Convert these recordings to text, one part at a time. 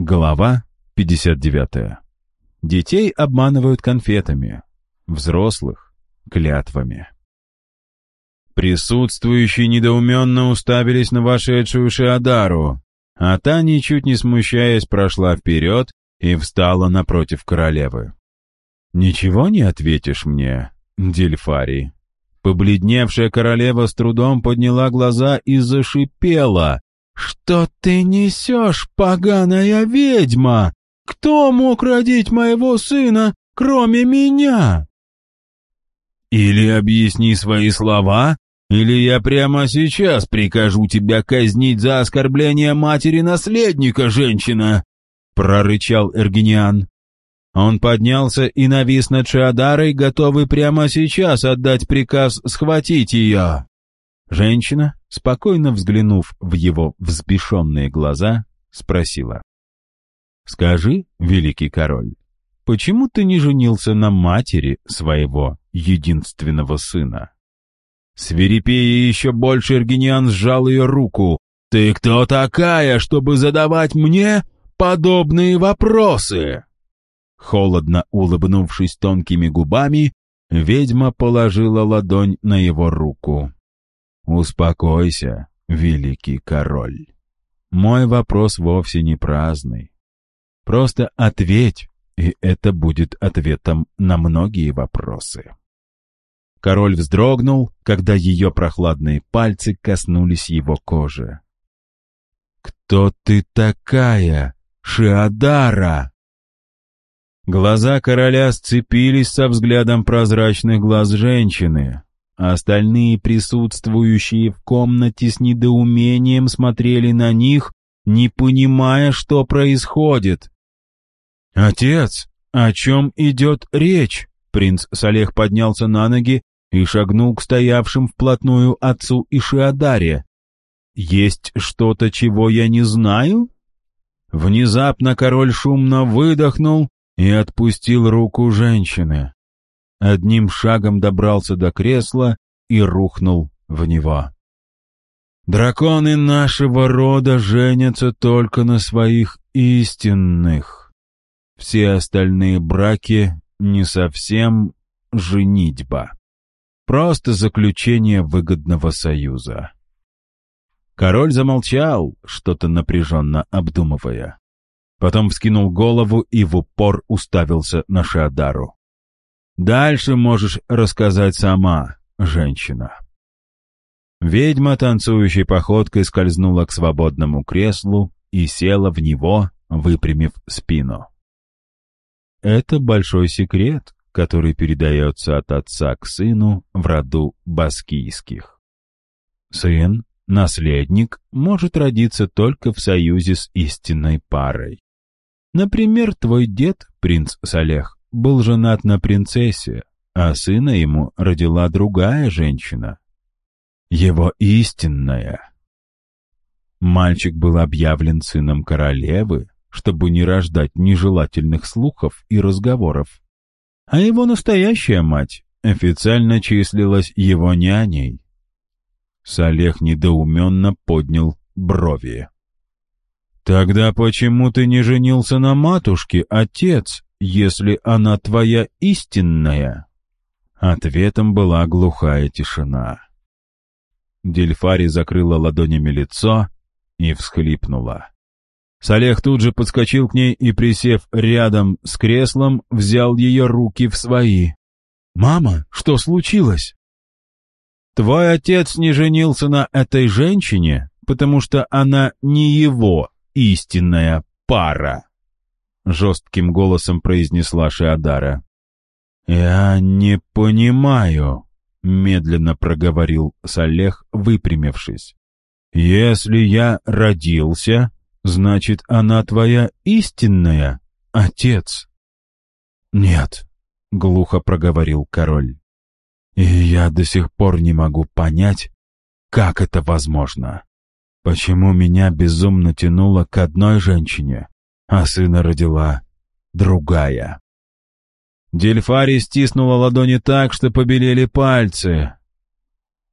Глава 59. Детей обманывают конфетами, взрослых — клятвами. Присутствующие недоуменно уставились на вошедшую Шиадару, а та, ничуть не смущаясь, прошла вперед и встала напротив королевы. «Ничего не ответишь мне, Дельфари?» Побледневшая королева с трудом подняла глаза и зашипела, «Что ты несешь, поганая ведьма? Кто мог родить моего сына, кроме меня?» «Или объясни свои слова, или я прямо сейчас прикажу тебя казнить за оскорбление матери наследника, женщина!» прорычал Эргениан. Он поднялся и навис над Шиадарой, готовый прямо сейчас отдать приказ схватить ее. Женщина, спокойно взглянув в его взбешенные глаза, спросила. «Скажи, великий король, почему ты не женился на матери своего единственного сына?» Свирепея еще больше Эргениан сжал ее руку. «Ты кто такая, чтобы задавать мне подобные вопросы?» Холодно улыбнувшись тонкими губами, ведьма положила ладонь на его руку. «Успокойся, великий король. Мой вопрос вовсе не праздный. Просто ответь, и это будет ответом на многие вопросы». Король вздрогнул, когда ее прохладные пальцы коснулись его кожи. «Кто ты такая, Шиадара?» Глаза короля сцепились со взглядом прозрачных глаз женщины, Остальные присутствующие в комнате с недоумением смотрели на них, не понимая, что происходит. «Отец, о чем идет речь?» Принц Салех поднялся на ноги и шагнул к стоявшим вплотную отцу и Шиадаре. «Есть что-то, чего я не знаю?» Внезапно король шумно выдохнул и отпустил руку женщины одним шагом добрался до кресла и рухнул в него. «Драконы нашего рода женятся только на своих истинных. Все остальные браки не совсем женитьба, просто заключение выгодного союза». Король замолчал, что-то напряженно обдумывая. Потом вскинул голову и в упор уставился на Шадару. Дальше можешь рассказать сама, женщина. Ведьма танцующей походкой скользнула к свободному креслу и села в него, выпрямив спину. Это большой секрет, который передается от отца к сыну в роду баскийских. Сын, наследник, может родиться только в союзе с истинной парой. Например, твой дед, принц Салех, был женат на принцессе, а сына ему родила другая женщина. Его истинная. Мальчик был объявлен сыном королевы, чтобы не рождать нежелательных слухов и разговоров. А его настоящая мать официально числилась его няней. Салех недоуменно поднял брови. «Тогда почему ты не женился на матушке, отец?» Если она твоя истинная?» Ответом была глухая тишина. Дельфари закрыла ладонями лицо и всхлипнула. Салех тут же подскочил к ней и, присев рядом с креслом, взял ее руки в свои. «Мама, что случилось?» «Твой отец не женился на этой женщине, потому что она не его истинная пара», жестким голосом произнесла Шиадара. «Я не понимаю», — медленно проговорил Салех, выпрямившись. «Если я родился, значит, она твоя истинная, отец». «Нет», — глухо проговорил король. «И я до сих пор не могу понять, как это возможно. Почему меня безумно тянуло к одной женщине, а сына родила другая. Дельфари стиснула ладони так, что побелели пальцы.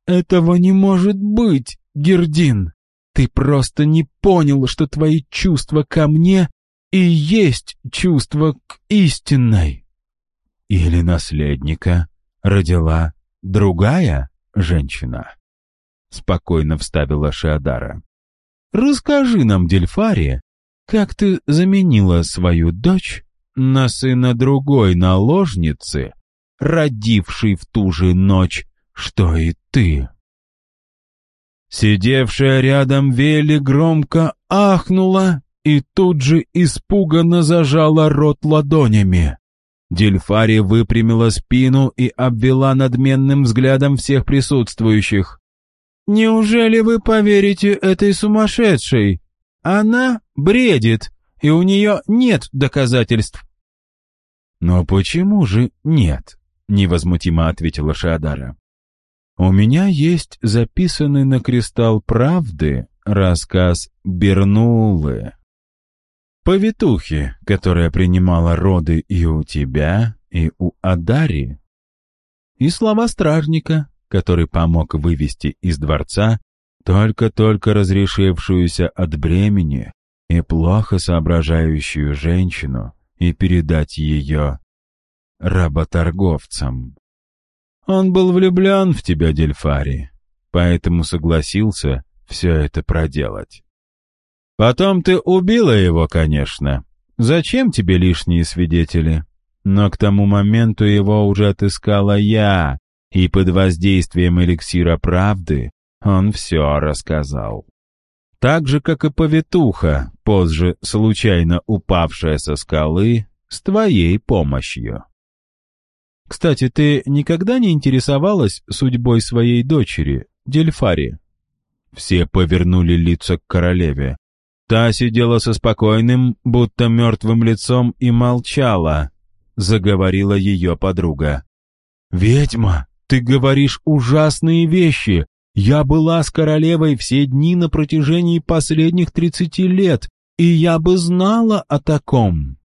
«Этого не может быть, Гердин! Ты просто не понял, что твои чувства ко мне и есть чувство к истинной? Или наследника родила другая женщина?» Спокойно вставила Шиадара. «Расскажи нам, Дельфария, как ты заменила свою дочь на сына другой наложницы, родившей в ту же ночь, что и ты?» Сидевшая рядом Вели громко ахнула и тут же испуганно зажала рот ладонями. Дельфари выпрямила спину и обвела надменным взглядом всех присутствующих. «Неужели вы поверите этой сумасшедшей? Она бредит, и у нее нет доказательств». «Но почему же нет?» — невозмутимо ответила Шиадара. «У меня есть записанный на кристалл правды рассказ Бернулы. Повитухи, которая принимала роды и у тебя, и у Адари. И слова стражника, который помог вывести из дворца только-только разрешившуюся от бремени и плохо соображающую женщину и передать ее работорговцам. Он был влюблен в тебя, Дельфари, поэтому согласился все это проделать. Потом ты убила его, конечно. Зачем тебе лишние свидетели? Но к тому моменту его уже отыскала я, и под воздействием эликсира правды он все рассказал. Так же, как и повитуха, позже случайно упавшая со скалы, с твоей помощью. Кстати, ты никогда не интересовалась судьбой своей дочери, Дельфари? Все повернули лица к королеве. Та сидела со спокойным, будто мертвым лицом и молчала, заговорила ее подруга. «Ведьма, ты говоришь ужасные вещи. Я была с королевой все дни на протяжении последних тридцати лет, и я бы знала о таком».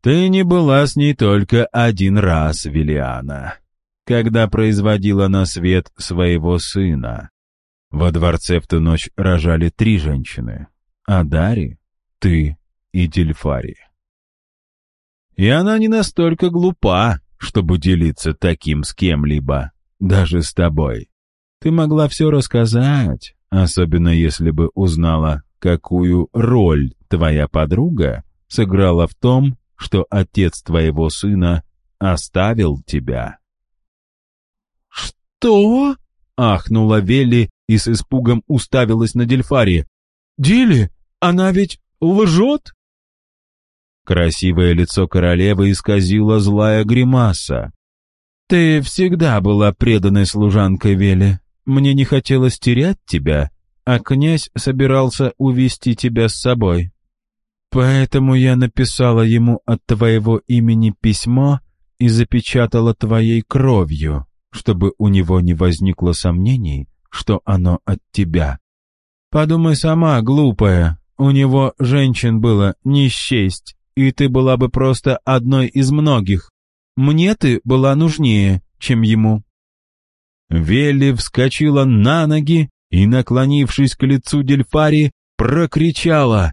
«Ты не была с ней только один раз, Виллиана, когда производила на свет своего сына. Во дворце в ту ночь рожали три женщины — Адари, ты и Дельфари. И она не настолько глупа, чтобы делиться таким с кем-либо, даже с тобой. Ты могла все рассказать, особенно если бы узнала, какую роль твоя подруга сыграла в том, что отец твоего сына оставил тебя». «Что?» — ахнула Велли и с испугом уставилась на Дельфари. «Дили, она ведь лжет?» Красивое лицо королевы исказило злая гримаса. «Ты всегда была преданной служанкой Вели. Мне не хотелось терять тебя, а князь собирался увести тебя с собой. Поэтому я написала ему от твоего имени письмо и запечатала твоей кровью, чтобы у него не возникло сомнений, что оно от тебя. Подумай сама, глупая, у него женщин было не счесть, и ты была бы просто одной из многих. Мне ты была нужнее, чем ему». Велли вскочила на ноги и, наклонившись к лицу Дельфари, прокричала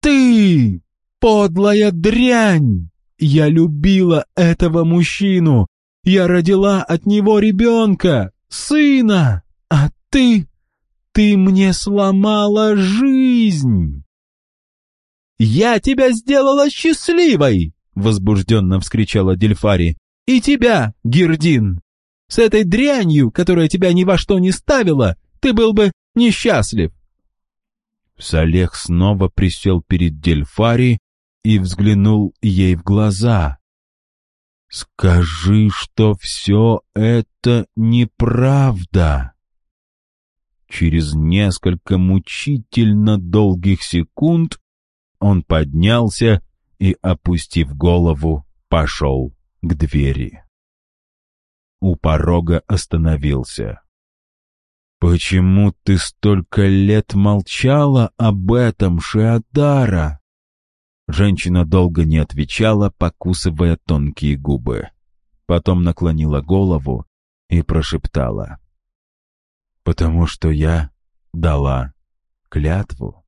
ты, подлая дрянь! Я любила этого мужчину. Я родила от него ребенка, сына. А ты, ты мне сломала жизнь. «Я тебя сделала счастливой!» — возбужденно вскричала Дельфари. «И тебя, Гердин! С этой дрянью, которая тебя ни во что не ставила, ты был бы несчастлив. Салех снова присел перед Дельфари и взглянул ей в глаза. «Скажи, что все это неправда!» Через несколько мучительно долгих секунд он поднялся и, опустив голову, пошел к двери. У порога остановился. «Почему ты столько лет молчала об этом, Шиадара?» Женщина долго не отвечала, покусывая тонкие губы. Потом наклонила голову и прошептала. «Потому что я дала клятву».